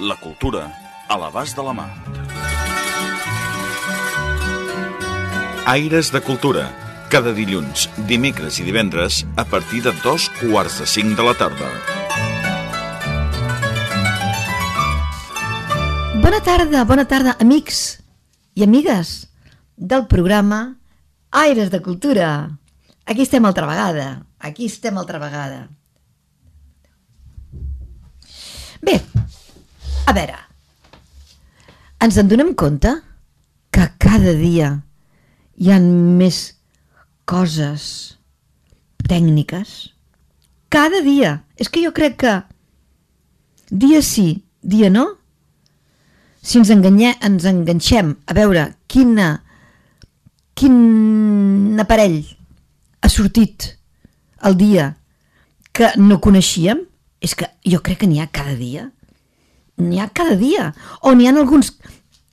La cultura a l'abast de la mà. Aires de Cultura. Cada dilluns, dimecres i divendres a partir de dos quarts de cinc de la tarda. Bona tarda, bona tarda, amics i amigues del programa Aires de Cultura. Aquí estem altra vegada, aquí estem altra vegada. Bé, a veure, ens en donem compte que cada dia hi han més coses tècniques? Cada dia. És que jo crec que dia sí, dia no, si ens, enganyem, ens enganxem a veure quina, quin aparell ha sortit el dia que no coneixíem, és que jo crec que n'hi ha cada dia. N'hi ha cada dia. O n'hi ha alguns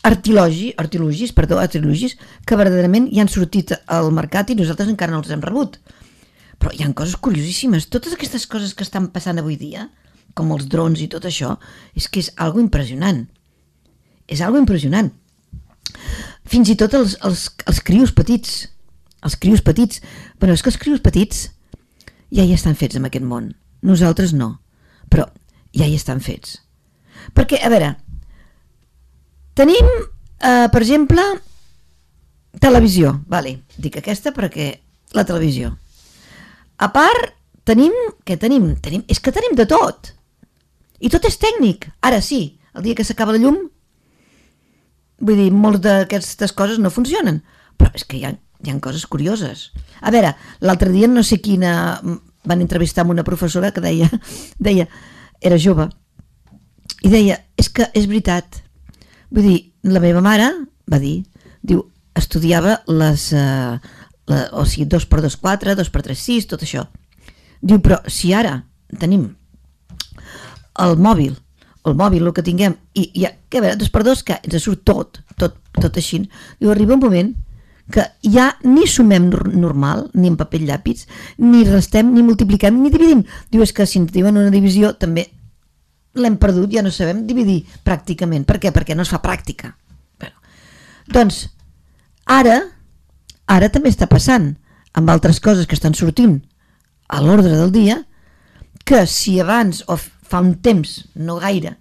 artilogi, artilogis, perdó, artilogis, que verdaderament ja han sortit al mercat i nosaltres encara no els hem rebut. Però hi han coses curiosíssimes. Totes aquestes coses que estan passant avui dia, com els drons i tot això, és que és algo impressionant. És algo impressionant. Fins i tot els, els, els crios petits, els crios petits, però és que els crios petits ja hi estan fets en aquest món. Nosaltres no, però ja hi estan fets. Perquè, a veure, tenim, eh, per exemple, televisió, vale, dic aquesta perquè la televisió. A part, tenim, què tenim? tenim? És que tenim de tot. I tot és tècnic. Ara sí, el dia que s'acaba la llum, vull dir, moltes d'aquestes coses no funcionen. Però és que hi ha, hi ha coses curioses. A veure, l'altre dia no sé quina... Van entrevistar amb una professora que deia, deia, era jove, i deia, és que és veritat. Vull dir, la meva mare va dir, diu, estudiava les... Eh, la, o sigui, 2 per 2, 4, 2 per 3, 6, tot això. Diu, però si ara tenim el mòbil, el mòbil, el que tinguem, i, i què a veure, dos per dos, que ens surt tot, tot, tot així. Diu, arriba un moment que ja ni sumem normal, ni en paper llàpids, ni restem, ni multipliquem, ni dividim. Diu, és que si ens diuen una divisió, també l'hem perdut, ja no sabem dividir pràcticament. Per què? Perquè no es fa pràctica. Bueno, doncs, ara, ara també està passant amb altres coses que estan sortint a l'ordre del dia, que si abans o fa un temps, no gaire,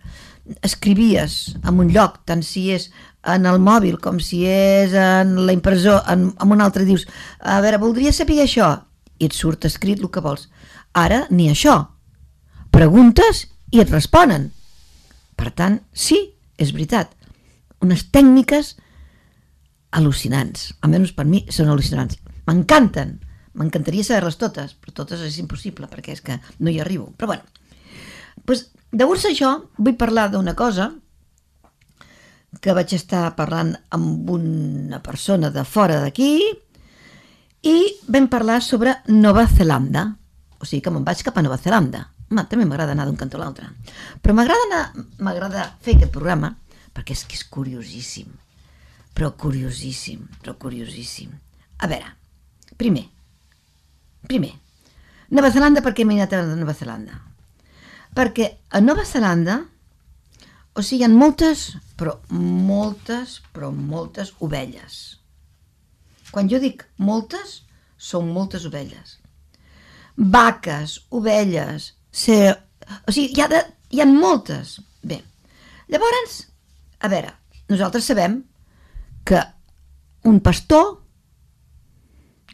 escrivies en un lloc, tant si és en el mòbil com si és en la impressor, en, en un altre dius, a veure, voldria saber això, i et surt escrit el que vols. Ara ni això. Preguntes i et responen. Per tant, sí, és veritat. Unes tècniques al·lucinants. Almenys per mi són al·lucinants. M'encanten. M'encantaria saber-les totes, però totes és impossible, perquè és que no hi arribo. Però bueno, doncs, llavors això vull parlar d'una cosa que vaig estar parlant amb una persona de fora d'aquí i vam parlar sobre Nova Zelanda. O sigui que me'n vaig cap a Nova Zelanda. Home, també m'agrada anar d'un cantó a l'altre. Però m'agrada anar, m'agrada fer aquest programa perquè és que és curiosíssim. Però curiosíssim, però curiosíssim. A veure, primer, primer, Nova Zelanda, per què m'he anat a Nova Zelanda? Perquè a Nova Zelanda, o sigui, hi ha moltes, però moltes, però moltes ovelles. Quan jo dic moltes, són moltes ovelles. Vaques, ovelles, ser... o sigui, hi ha, de, hi ha moltes. Bé, llavors, a veure, nosaltres sabem que un pastor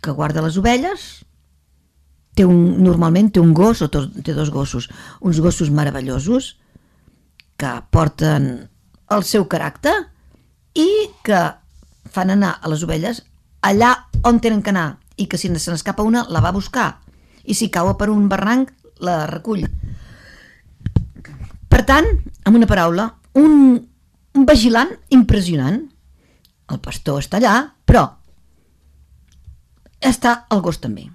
que guarda les ovelles té un, normalment té un gos o té dos gossos, uns gossos meravellosos que porten el seu caràcter i que fan anar a les ovelles allà on tenen que anar i que si se n'escapa una la va buscar i si cau per un barranc la recull. Per tant, amb una paraula, un, un vigilant impressionant. El pastor està allà, però està el gos també.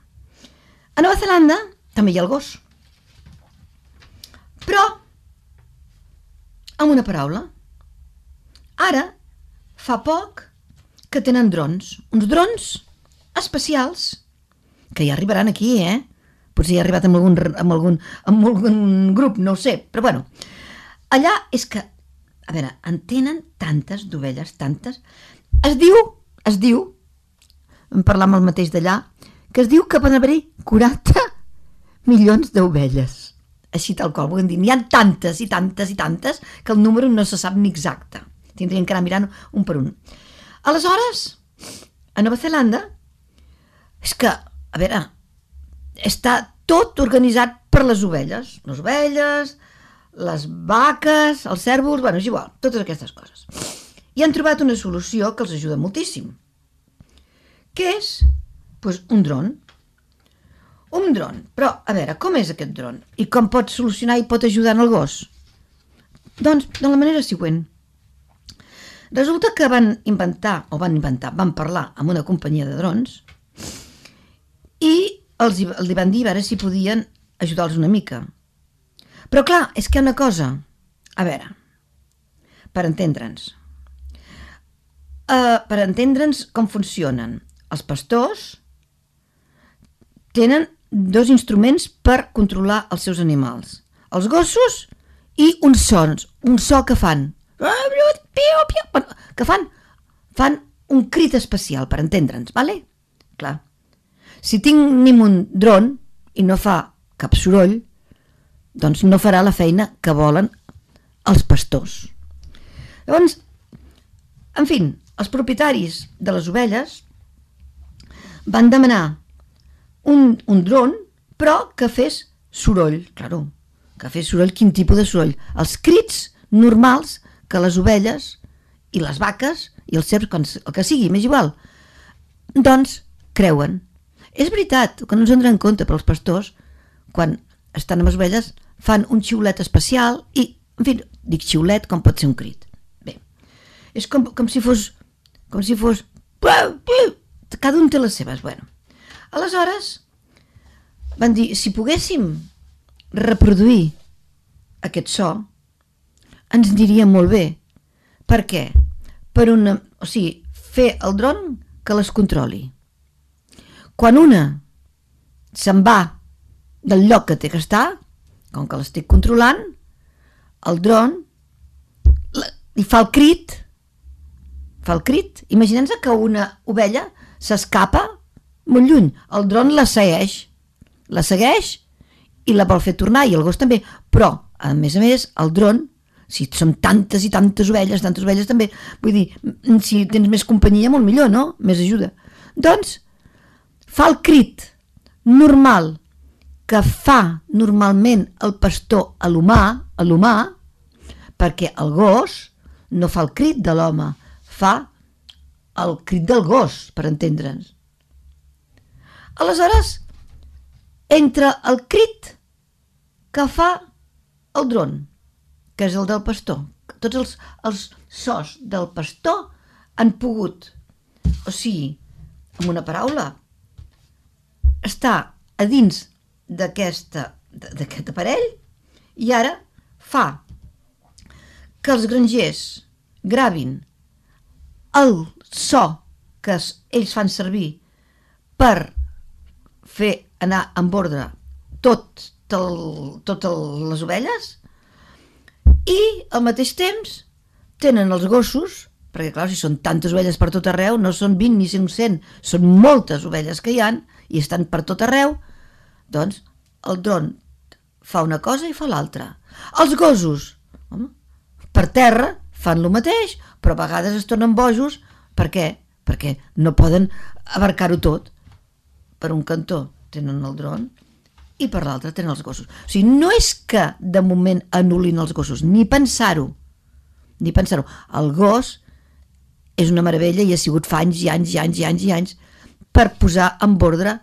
A Nova Zelanda també hi ha el gos. Però, amb una paraula, ara fa poc que tenen drons, uns drons especials que ja arribaran aquí, eh? Potser ja ha arribat amb algun, amb algun, amb algun grup, no ho sé, però bueno. Allà és que, a veure, en tenen tantes d'ovelles, tantes. Es diu, es diu, en parlar amb el mateix d'allà, que es diu que van haver-hi 40 milions d'ovelles. Així tal qual, vull dir, n'hi ha tantes i tantes i tantes que el número no se sap ni exacte. Tindrien que anar mirant un per un. Aleshores, a Nova Zelanda, és que, a veure, està tot organitzat per les ovelles. Les ovelles, les vaques, els cèrvols, bueno, és igual, totes aquestes coses. I han trobat una solució que els ajuda moltíssim. Què és? Pues un dron. Un dron. Però, a veure, com és aquest dron? I com pot solucionar i pot ajudar en el gos? Doncs, de la manera següent. Resulta que van inventar, o van inventar, van parlar amb una companyia de drons i els, els van dir a veure si podien ajudar-los una mica. Però clar, és que hi ha una cosa. A veure, per entendre'ns. Uh, per entendre'ns com funcionen. Els pastors tenen dos instruments per controlar els seus animals. Els gossos i uns sons, un so que fan. Que fan, fan un crit especial, per entendre'ns, vale? Clar. Si tinc un dron i no fa cap soroll, doncs no farà la feina que volen els pastors. Llavors, en fi, els propietaris de les ovelles van demanar un, un dron, però que fes soroll, claro, que fes soroll, quin tipus de soroll? Els crits normals que les ovelles i les vaques i els cercs, el que sigui, m'és igual, doncs creuen és veritat que no ens en compte, però els pastors, quan estan amb les ovelles, fan un xiulet especial i, en fi, dic xiulet com pot ser un crit. Bé, és com, com si fos... com si fos... Cada un té les seves. Bueno, aleshores van dir, si poguéssim reproduir aquest so, ens diria molt bé. Per què? Per una... O sigui, fer el dron que les controli quan una se'n va del lloc que té que estar, com que l'estic controlant, el dron li fa el crit, fa el crit. imaginem que una ovella s'escapa molt lluny. El dron la segueix, la segueix i la vol fer tornar, i el gos també. Però, a més a més, el dron, si són tantes i tantes ovelles, tantes ovelles també, vull dir, si tens més companyia, molt millor, no? Més ajuda. Doncs, fa el crit normal que fa normalment el pastor a l'humà, a l'humà, perquè el gos no fa el crit de l'home, fa el crit del gos, per entendre'ns. Aleshores, entre el crit que fa el dron, que és el del pastor, tots els, els sos del pastor han pogut, o sigui, amb una paraula, està a dins d'aquest aparell i ara fa que els grangers gravin el so que ells fan servir per fer anar en ordre tot, el, tot el, les ovelles i al mateix temps tenen els gossos perquè clar, si són tantes ovelles per tot arreu no són 20 ni 500 són moltes ovelles que hi han i estan per tot arreu, doncs el dron fa una cosa i fa l'altra. Els gossos, home, per terra, fan el mateix, però a vegades es tornen bojos. Per què? Perquè no poden abarcar-ho tot. Per un cantó tenen el dron i per l'altre tenen els gossos. O sigui, no és que de moment anul·lin els gossos, ni pensar-ho. Ni pensar-ho. El gos és una meravella i ha sigut fa anys i anys i anys i anys i anys per posar en ordre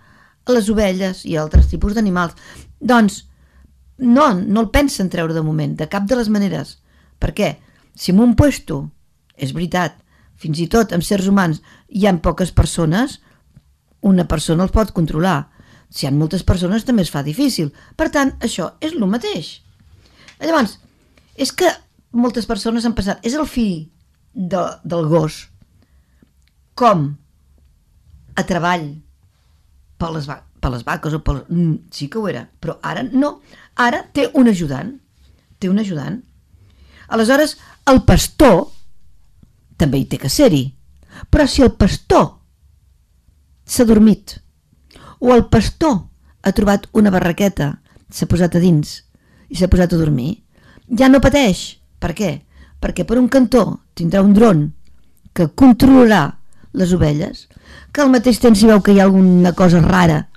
les ovelles i altres tipus d'animals. Doncs no, no el pensen treure de moment, de cap de les maneres. Per què? si en un puesto, és veritat, fins i tot amb sers humans hi ha poques persones, una persona els pot controlar. Si hi ha moltes persones també es fa difícil. Per tant, això és el mateix. Llavors, és que moltes persones han passat, és el fill de, del gos, com a treball per les, va per les vaques o per... Mm, sí que ho era, però ara no. Ara té un ajudant. Té un ajudant. Aleshores, el pastor també hi té que ser-hi. Però si el pastor s'ha dormit o el pastor ha trobat una barraqueta, s'ha posat a dins i s'ha posat a dormir, ja no pateix. Per què? Perquè per un cantó tindrà un dron que controlarà les ovelles, que al mateix temps si veu que hi ha alguna cosa rara,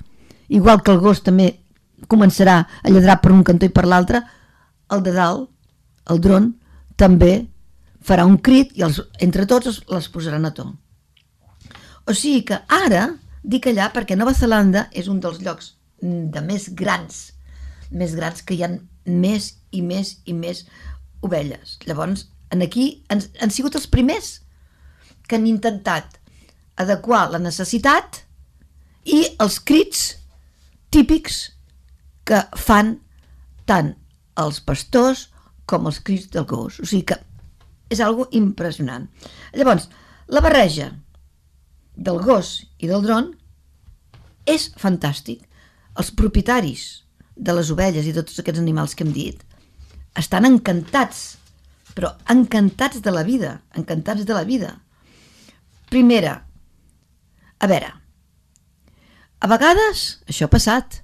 igual que el gos també començarà a lladrar per un cantó i per l'altre, el de dalt, el dron, també farà un crit i els, entre tots les posaran a to. O sigui que ara dic allà perquè Nova Zelanda és un dels llocs de més grans, més grans que hi han més i més i més ovelles. Llavors, en aquí han, han sigut els primers que han intentat adequar la necessitat i els crits típics que fan tant els pastors com els crits del gos. O sigui que és algo impressionant. Llavors, la barreja del gos i del dron és fantàstic. Els propietaris de les ovelles i de tots aquests animals que hem dit estan encantats, però encantats de la vida, encantats de la vida. Primera, a veure, a vegades, això ha passat,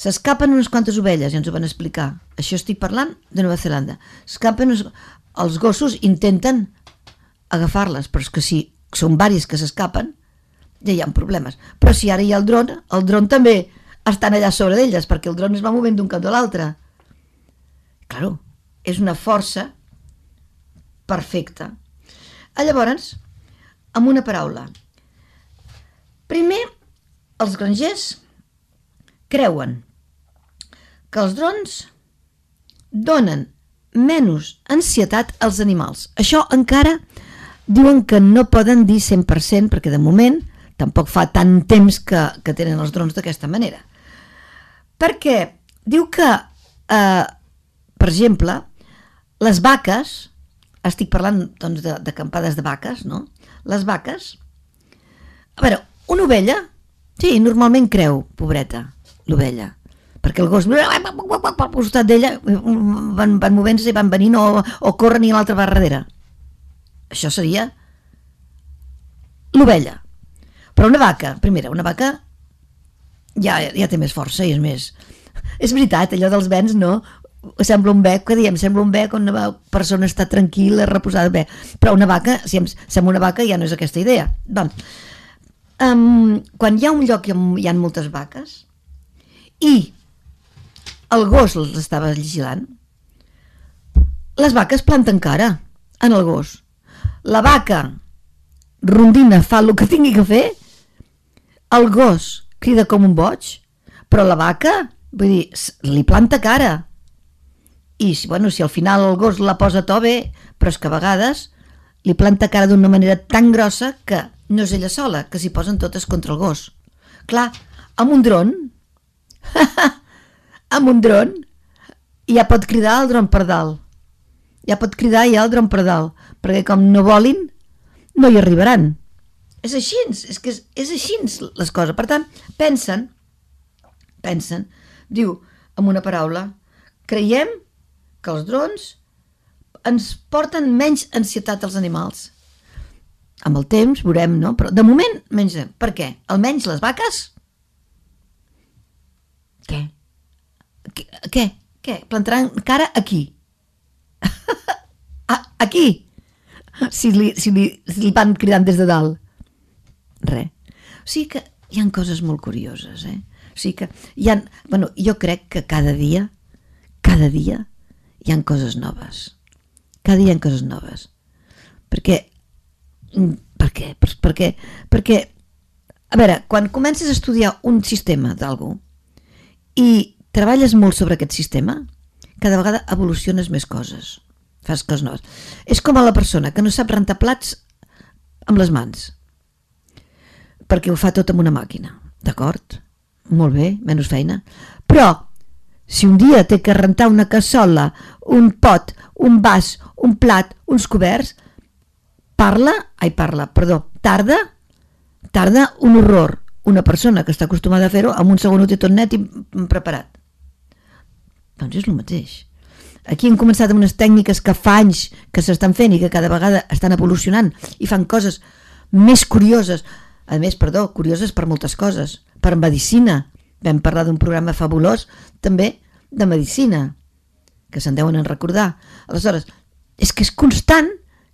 s'escapen unes quantes ovelles, ja ens ho van explicar. Això estic parlant de Nova Zelanda. S'escapen unes els gossos intenten agafar-les, però és que si són varis que s'escapen, ja hi ha problemes. Però si ara hi ha el dron, el dron també estan allà sobre d'elles, perquè el dron es va movent d'un cantó a l'altre. Claro, és una força perfecta. A llavors, amb una paraula. Primer, els grangers creuen que els drons donen menys ansietat als animals. Això encara diuen que no poden dir 100% perquè de moment tampoc fa tant temps que, que tenen els drons d'aquesta manera. Perquè diu que, eh, per exemple, les vaques, estic parlant doncs, de, de campades de vaques, no? Les vaques, a veure, una ovella, sí, normalment creu, pobreta, l'ovella, perquè el gos pel costat d'ella van, van movent-se i van venint o, o corren i l'altre va darrere. Això seria l'ovella. Però una vaca, primera, una vaca ja, ja té més força i és més. És veritat, allò dels vents no sembla un bec, que diem, sembla un bec on una persona està tranquil·la, reposada bé, però una vaca, si sembla una vaca ja no és aquesta idea Vam. Um, quan hi ha un lloc i hi ha moltes vaques i el gos els estava vigilant. Les vaques planten cara en el gos. La vaca rondina fa el que tingui que fer, el gos crida com un boig, però la vaca, vull dir, li planta cara. I, bueno, si al final el gos la posa to bé, però és que a vegades li planta cara d'una manera tan grossa que no és ella sola, que s'hi posen totes contra el gos. Clar, amb un dron amb un dron ja pot cridar el dron per dalt. Ja pot cridar ja el dron per dalt, perquè com no volin, no hi arribaran. És així, és que és, és així les coses. Per tant, pensen, pensen, diu amb una paraula, creiem que els drons ens porten menys ansietat als animals. Amb el temps veurem, no? Però de moment menys. Per què? Almenys les vaques? Què? Què? Què? Plantaran cara aquí. aquí. Si li, si, li, si li van cridant des de dalt. Re. O sigui que hi han coses molt curioses, eh? O sigui que hi han... Bueno, jo crec que cada dia, cada dia, hi han coses noves. Cada dia hi ha coses noves. Perquè... Mm, per què? Per, perquè, perquè, a veure, quan comences a estudiar un sistema d'algú i treballes molt sobre aquest sistema, cada vegada evoluciones més coses. fas coses noves. És com a la persona que no sap rentar plats amb les mans, perquè ho fa tot amb una màquina, d'acord? Molt bé, menys feina. Però, si un dia té que rentar una cassola, un pot, un vas, un plat, uns coberts, parla, ai parla, perdó, tarda, tarda un horror. Una persona que està acostumada a fer-ho, amb un segon ho té tot net i preparat. Doncs és el mateix. Aquí hem començat amb unes tècniques que fa anys que s'estan fent i que cada vegada estan evolucionant i fan coses més curioses, a més, perdó, curioses per moltes coses, per medicina. Vam parlar d'un programa fabulós també de medicina, que se'n deuen recordar. Aleshores, és que és constant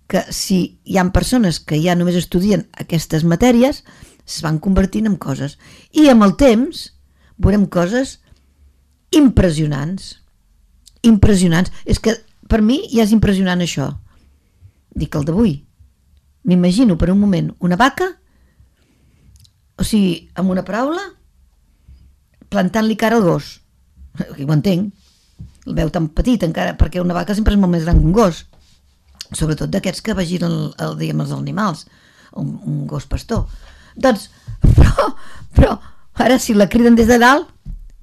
que si hi han persones que ja només estudien aquestes matèries, es van convertint en coses. I amb el temps veurem coses impressionants impressionants. És que per mi ja és impressionant això. Dic el d'avui. M'imagino per un moment una vaca, o sigui, amb una paraula, plantant-li cara al gos. Ho entenc. El veu tan petit encara, perquè una vaca sempre és molt més gran que un gos. Sobretot d'aquests que vagiren el, el, diguem, els animals. Un, un gos pastor. Doncs, però, però, ara si la criden des de dalt,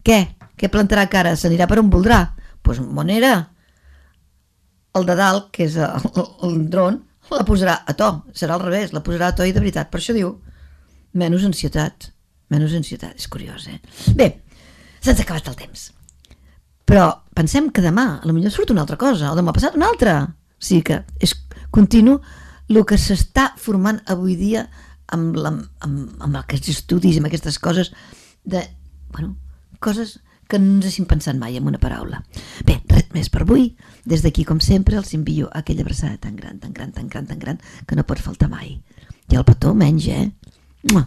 què? Què plantarà cara? S'anirà per on voldrà pues, Monera, el de dalt, que és el, el, el dron, la posarà a to, serà al revés, la posarà a to i de veritat. Per això diu, menys ansietat, menys ansietat. És curiós, eh? Bé, se'ns ha acabat el temps. Però pensem que demà a la millor surt una altra cosa, o demà passat una altra. O sigui que és continu el que s'està formant avui dia amb, la, amb, amb aquests estudis, amb aquestes coses de, bueno, coses que no ens hagin pensat mai en una paraula. Bé, res més per avui. Des d'aquí, com sempre, els envio aquella abraçada tan gran, tan gran, tan gran, tan gran, que no pot faltar mai. I el petó menys, eh? Mua.